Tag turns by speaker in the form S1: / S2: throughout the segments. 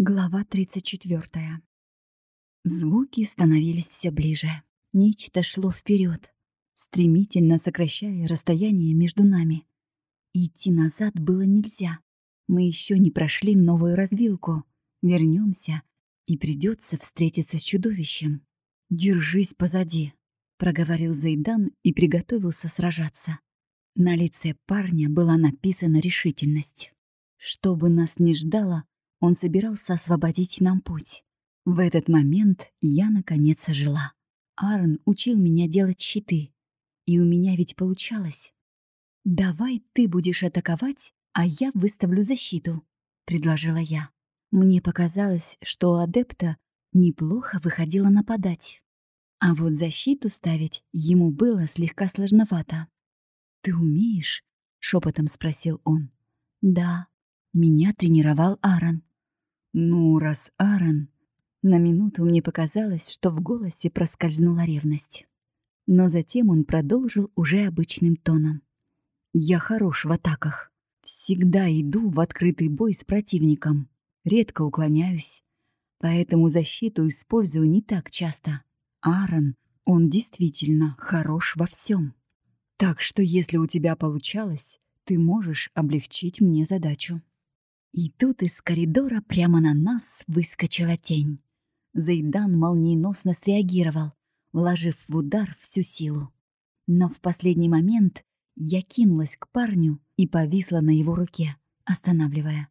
S1: Глава 34. Звуки становились все ближе. Нечто шло вперед, стремительно сокращая расстояние между нами. Идти назад было нельзя. Мы еще не прошли новую развилку. Вернемся, и придется встретиться с чудовищем. «Держись позади», — проговорил Зайдан и приготовился сражаться. На лице парня была написана решительность. Что бы нас ни ждало, он собирался освободить нам путь. В этот момент я, наконец, ожила. Аарон учил меня делать щиты. И у меня ведь получалось. «Давай ты будешь атаковать, а я выставлю защиту», — предложила я. Мне показалось, что у адепта неплохо выходило нападать. А вот защиту ставить ему было слегка сложновато. «Ты умеешь?» — шепотом спросил он. «Да, меня тренировал Аарон. Ну, раз Аарон... На минуту мне показалось, что в голосе проскользнула ревность. Но затем он продолжил уже обычным тоном. «Я хорош в атаках. Всегда иду в открытый бой с противником. Редко уклоняюсь. Поэтому защиту использую не так часто. Аарон, он действительно хорош во всем. Так что если у тебя получалось, ты можешь облегчить мне задачу». И тут из коридора прямо на нас выскочила тень. Зайдан молниеносно среагировал, вложив в удар всю силу. Но в последний момент я кинулась к парню и повисла на его руке, останавливая.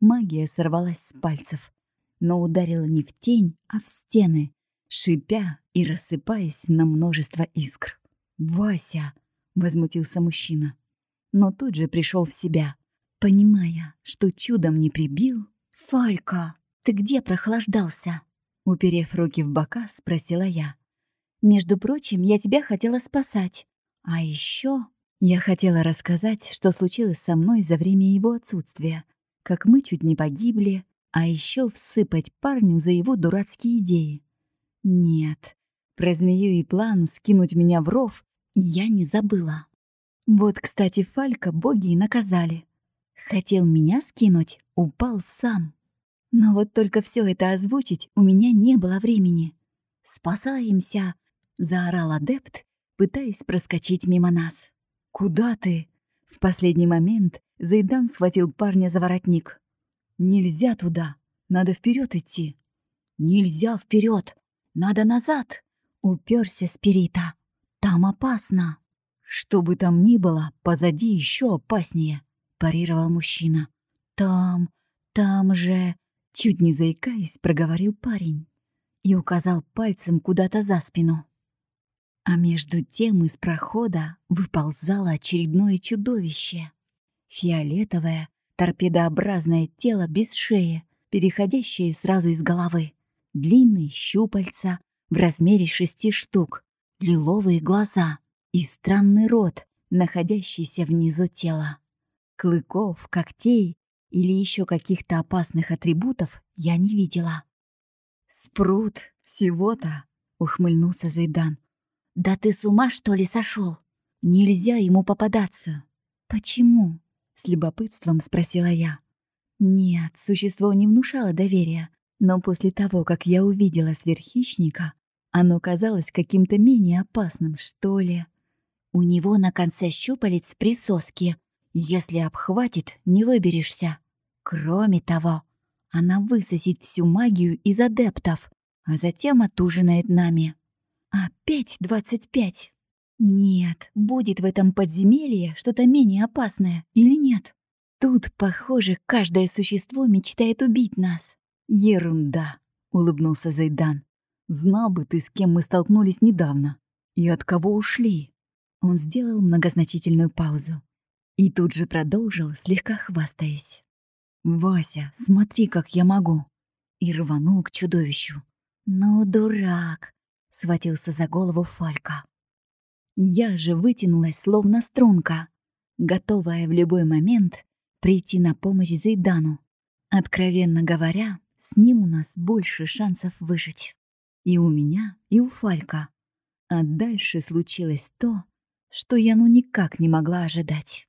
S1: Магия сорвалась с пальцев, но ударила не в тень, а в стены, шипя и рассыпаясь на множество искр. «Вася!» — возмутился мужчина. Но тут же пришел в себя — Понимая, что чудом не прибил, «Фалька, ты где прохлаждался?» Уперев руки в бока, спросила я. «Между прочим, я тебя хотела спасать. А еще я хотела рассказать, что случилось со мной за время его отсутствия, как мы чуть не погибли, а еще всыпать парню за его дурацкие идеи. Нет, про змею и план скинуть меня в ров я не забыла. Вот, кстати, Фалька боги и наказали. Хотел меня скинуть, упал сам. Но вот только все это озвучить у меня не было времени. «Спасаемся!» — заорал адепт, пытаясь проскочить мимо нас. «Куда ты?» В последний момент Зайдан схватил парня за воротник. «Нельзя туда! Надо вперед идти!» «Нельзя вперед! Надо назад!» — уперся Спирита. «Там опасно!» Что бы там ни было, позади еще опаснее парировал мужчина. «Там, там же...» Чуть не заикаясь, проговорил парень и указал пальцем куда-то за спину. А между тем из прохода выползало очередное чудовище. Фиолетовое, торпедообразное тело без шеи, переходящее сразу из головы. Длинные щупальца в размере шести штук, лиловые глаза и странный рот, находящийся внизу тела. Клыков, когтей или еще каких-то опасных атрибутов я не видела. «Спрут, всего-то!» — ухмыльнулся Зайдан. «Да ты с ума, что ли, сошел? Нельзя ему попадаться!» «Почему?» — с любопытством спросила я. Нет, существо не внушало доверия, но после того, как я увидела сверххищника, оно казалось каким-то менее опасным, что ли. У него на конце щупалец присоски, если обхватит, не выберешься. Кроме того, она высосет всю магию из адептов, а затем отужинает нами. Опять двадцать пять. Нет, будет в этом подземелье что-то менее опасное или нет? Тут, похоже, каждое существо мечтает убить нас. Ерунда, улыбнулся Зайдан. Знал бы ты, с кем мы столкнулись недавно. И от кого ушли. Он сделал многозначительную паузу. И тут же продолжил, слегка хвастаясь. «Вася, смотри, как я могу!» И рванул к чудовищу. «Ну, дурак!» — схватился за голову Фалька. Я же вытянулась, словно струнка, готовая в любой момент прийти на помощь Зейдану. Откровенно говоря, с ним у нас больше шансов выжить. И у меня, и у Фалька. А дальше случилось то, что я ну никак не могла ожидать.